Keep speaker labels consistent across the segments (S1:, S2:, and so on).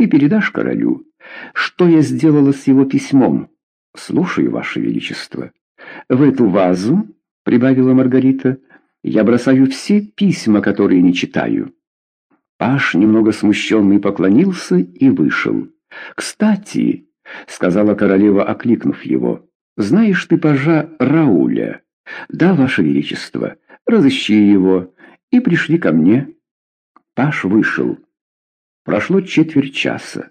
S1: Ты передашь королю, что я сделала с его письмом? Слушаю, Ваше Величество. В эту вазу, — прибавила Маргарита, — я бросаю все письма, которые не читаю. Паш, немного смущенный, поклонился и вышел. «Кстати», — сказала королева, окликнув его, — «знаешь ты пажа Рауля?» «Да, Ваше Величество, разыщи его, и пришли ко мне». Паш вышел. Прошло четверть часа.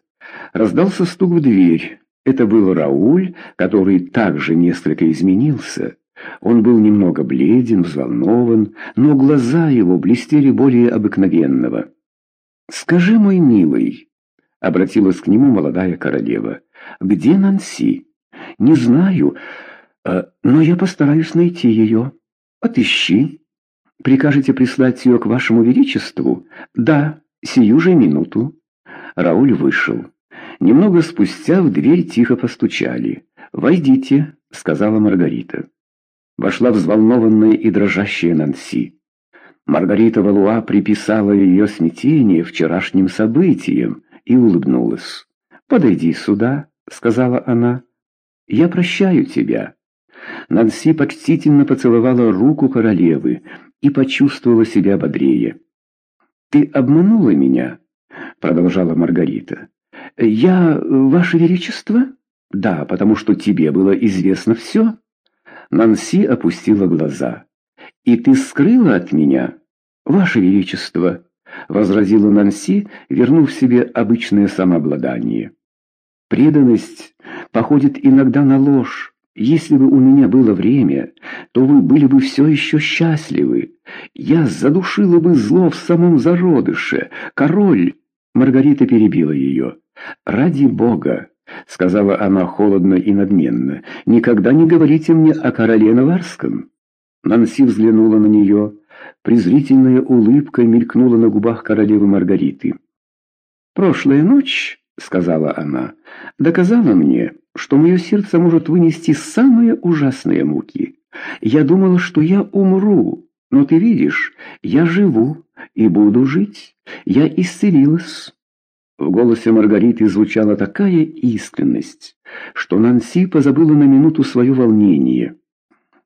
S1: Раздался стук в дверь. Это был Рауль, который также несколько изменился. Он был немного бледен, взволнован, но глаза его блестели более обыкновенного. «Скажи, мой милый», — обратилась к нему молодая королева, — «где Нанси?» «Не знаю, э, но я постараюсь найти ее. Отыщи. Прикажете прислать ее к вашему величеству?» «Да, сию же минуту». Рауль вышел. Немного спустя в дверь тихо постучали. «Войдите», — сказала Маргарита. Вошла взволнованная и дрожащая Нанси. Маргарита Валуа приписала ее смятение вчерашним событиям и улыбнулась. «Подойди сюда», — сказала она. «Я прощаю тебя». Нанси почтительно поцеловала руку королевы и почувствовала себя бодрее. «Ты обманула меня?» — продолжала Маргарита. «Я, Ваше Величество?» «Да, потому что тебе было известно все». Нанси опустила глаза. «И ты скрыла от меня?» «Ваше Величество», — возразила Нанси, вернув себе обычное самообладание. «Преданность походит иногда на ложь. Если бы у меня было время, то вы были бы все еще счастливы. Я задушила бы зло в самом зародыше. Король...» Маргарита перебила ее. «Ради Бога!» — сказала она холодно и надменно. «Никогда не говорите мне о короле Наварском». Нанси взглянула на нее. Презрительная улыбка мелькнула на губах королевы Маргариты. «Прошлая ночь, — сказала она, — доказала мне, что мое сердце может вынести самые ужасные муки. Я думала, что я умру, но ты видишь, я живу и буду жить. Я исцелилась». В голосе Маргариты звучала такая искренность, что Нанси позабыла на минуту свое волнение.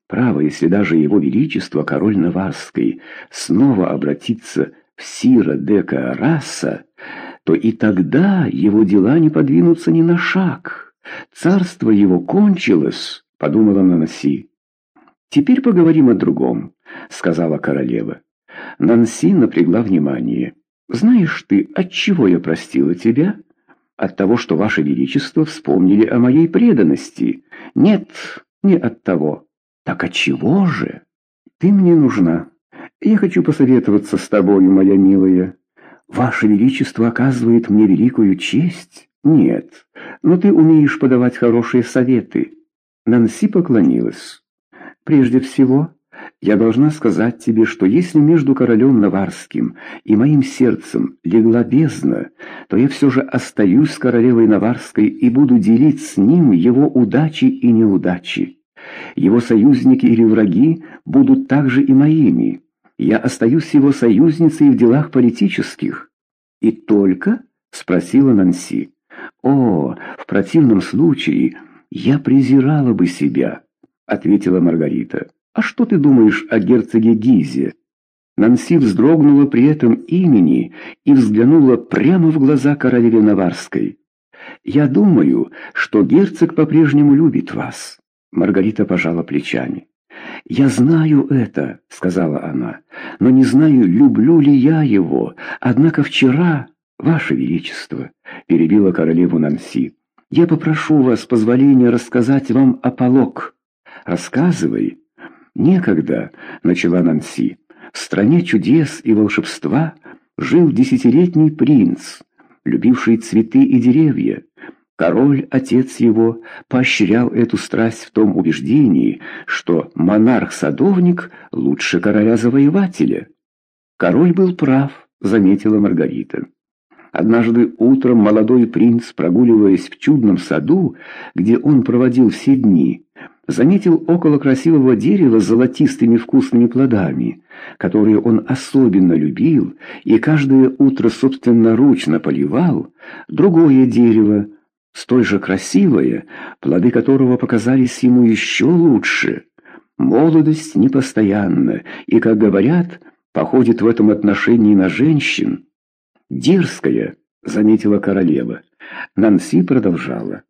S1: Право, если даже его величество, король Наварской, снова обратится в Сира де Каараса, то и тогда его дела не подвинутся ни на шаг. Царство его кончилось, подумала Нанси. «Теперь поговорим о другом», — сказала королева. Нанси напрягла внимание. «Знаешь ты, от чего я простила тебя?» «От того, что Ваше Величество вспомнили о моей преданности. Нет, не от того. Так от чего же? Ты мне нужна. Я хочу посоветоваться с тобою, моя милая. Ваше Величество оказывает мне великую честь? Нет, но ты умеешь подавать хорошие советы». Нанси поклонилась. «Прежде всего...» Я должна сказать тебе, что если между королем Наварским и моим сердцем легла бездна, то я все же остаюсь королевой Наварской и буду делить с ним его удачи и неудачи. Его союзники или враги будут также и моими. Я остаюсь его союзницей в делах политических. И только? — спросила Нанси. О, в противном случае я презирала бы себя, — ответила Маргарита. «А что ты думаешь о герцоге Гизе?» Нанси вздрогнула при этом имени и взглянула прямо в глаза королеве Наварской. «Я думаю, что герцог по-прежнему любит вас», — Маргарита пожала плечами. «Я знаю это», — сказала она, — «но не знаю, люблю ли я его. Однако вчера, ваше величество», — перебила королеву Нанси, — «я попрошу вас позволения рассказать вам о полок». «Рассказывай», «Некогда», — начала Нанси, — «в стране чудес и волшебства жил десятилетний принц, любивший цветы и деревья. Король, отец его, поощрял эту страсть в том убеждении, что монарх-садовник лучше короля-завоевателя. Король был прав, заметила Маргарита. Однажды утром молодой принц, прогуливаясь в чудном саду, где он проводил все дни, заметил около красивого дерева с золотистыми вкусными плодами, которые он особенно любил и каждое утро собственноручно поливал, другое дерево, столь же красивое, плоды которого показались ему еще лучше. Молодость непостоянна и, как говорят, походит в этом отношении на женщин. «Дерзкая», — заметила королева. Нанси продолжала.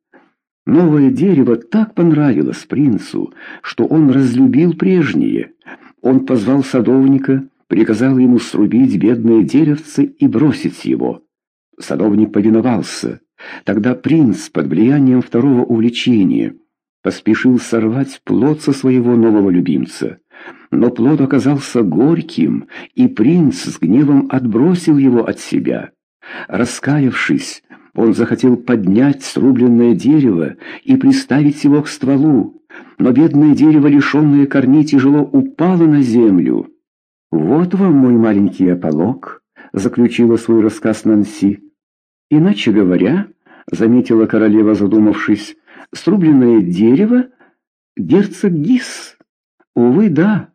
S1: Новое дерево так понравилось принцу, что он разлюбил прежнее. Он позвал садовника, приказал ему срубить бедное деревце и бросить его. Садовник повиновался. Тогда принц под влиянием второго увлечения поспешил сорвать плод со своего нового любимца. Но плод оказался горьким, и принц с гневом отбросил его от себя. Раскаявшись, он захотел поднять срубленное дерево и приставить его к стволу, но бедное дерево, лишенное корней, тяжело упало на землю. «Вот вам мой маленький ополок», — заключила свой рассказ Нанси. «Иначе говоря», — заметила королева, задумавшись, — «срубленное дерево — герцог Гис». «Увы, да,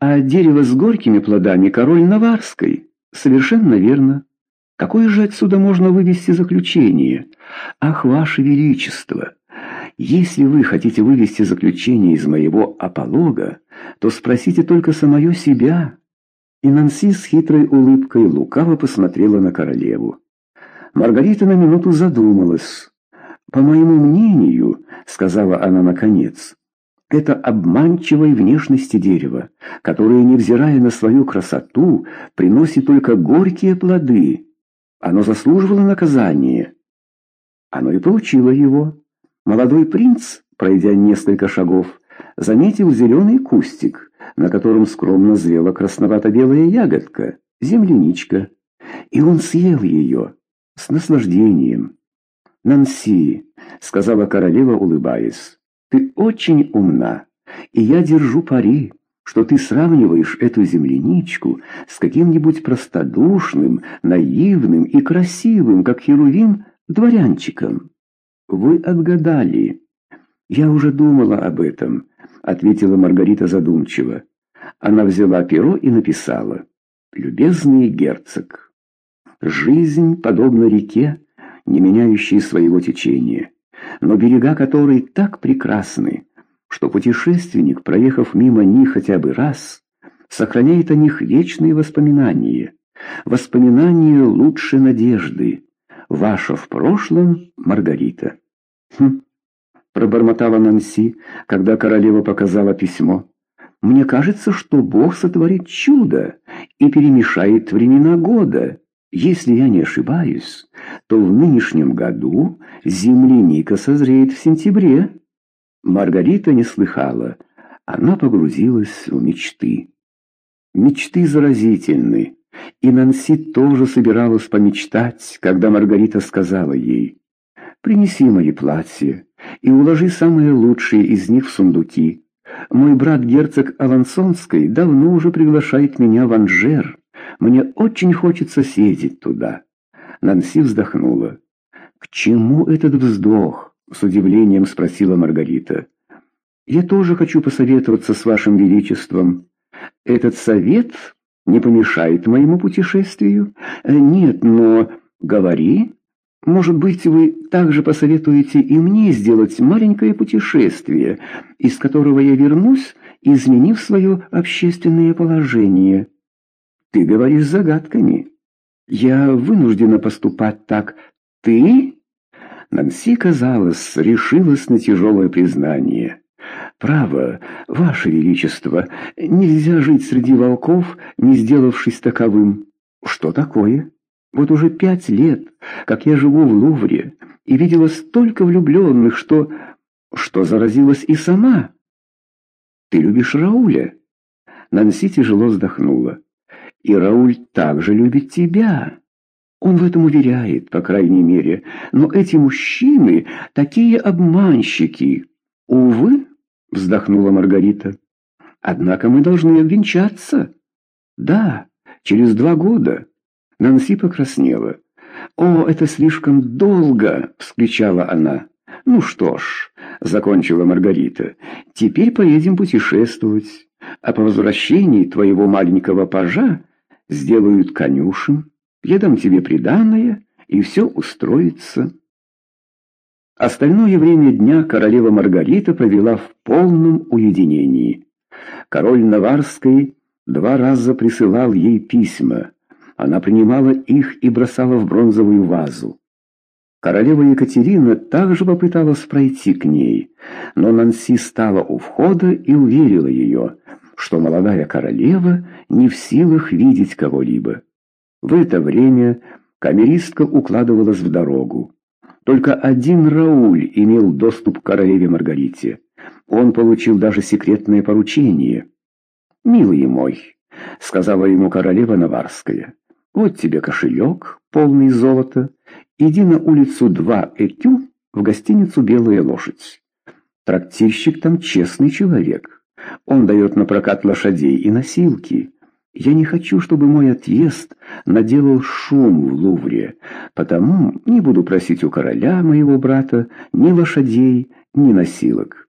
S1: а дерево с горькими плодами — король Наварской». «Совершенно верно». Какое же отсюда можно вывести заключение? Ах, Ваше Величество! Если вы хотите вывести заключение из моего аполога, то спросите только самое себя». И Нанси с хитрой улыбкой лукаво посмотрела на королеву. Маргарита на минуту задумалась. «По моему мнению, — сказала она наконец, — это обманчивой внешности дерева, которое, невзирая на свою красоту, приносит только горькие плоды». Оно заслуживало наказания. Оно и получило его. Молодой принц, пройдя несколько шагов, заметил зеленый кустик, на котором скромно зрела красновато-белая ягодка, земляничка, и он съел ее с наслаждением. «Нанси», — сказала королева, улыбаясь, — «ты очень умна, и я держу пари, что ты сравниваешь эту земляничку с каким-нибудь простодушным, наивным и красивым, как Херувим, дворянчиком. Вы отгадали. Я уже думала об этом, ответила Маргарита задумчиво. Она взяла перо и написала: "Любезный герцог, жизнь подобна реке, не меняющей своего течения, но берега которой так прекрасны, что путешественник, проехав мимо них хотя бы раз, сохраняет о них вечные воспоминания. Воспоминания лучше надежды. Ваша в прошлом Маргарита. Хм, пробормотала Нанси, когда королева показала письмо. Мне кажется, что Бог сотворит чудо и перемешает времена года. Если я не ошибаюсь, то в нынешнем году земляника созреет в сентябре. Маргарита не слыхала. Она погрузилась в мечты. Мечты заразительны. И Нанси тоже собиралась помечтать, когда Маргарита сказала ей, «Принеси мои платья и уложи самые лучшие из них в сундуки. Мой брат герцог Авансонской давно уже приглашает меня в Анжер. Мне очень хочется съездить туда». Нанси вздохнула. «К чему этот вздох?» — с удивлением спросила Маргарита. «Я тоже хочу посоветоваться с вашим величеством. Этот совет не помешает моему путешествию? Э, нет, но... Говори. Может быть, вы также посоветуете и мне сделать маленькое путешествие, из которого я вернусь, изменив свое общественное положение. Ты говоришь загадками. Я вынуждена поступать так. Ты...» Нанси, казалось, решилась на тяжелое признание. «Право, Ваше Величество, нельзя жить среди волков, не сделавшись таковым». «Что такое? Вот уже пять лет, как я живу в Лувре, и видела столько влюбленных, что... что заразилась и сама». «Ты любишь Рауля?» Нанси тяжело вздохнула. «И Рауль также любит тебя». Он в этом уверяет, по крайней мере. Но эти мужчины такие обманщики. Увы, вздохнула Маргарита. Однако мы должны обвенчаться. Да, через два года. Нанси покраснела. «О, это слишком долго!» — вскричала она. «Ну что ж», — закончила Маргарита, — «теперь поедем путешествовать, а по возвращении твоего маленького пажа сделают конюшен, я дам тебе приданное, и все устроится». Остальное время дня королева Маргарита провела в полном уединении. Король Наварский два раза присылал ей письма. Она принимала их и бросала в бронзовую вазу. Королева Екатерина также попыталась пройти к ней, но Нанси стала у входа и уверила ее, что молодая королева не в силах видеть кого-либо. В это время камеристка укладывалась в дорогу. Только один Рауль имел доступ к королеве Маргарите. Он получил даже секретное поручение. «Милый мой», — сказала ему королева Наварская, — «вот тебе кошелек, полный золота, Иди на улицу 2 Экю в гостиницу «Белая лошадь». Трактирщик там честный человек. Он дает на прокат лошадей и носилки. Я не хочу, чтобы мой отъезд наделал шум в Лувре, потому не буду просить у короля моего брата ни лошадей, ни носилок.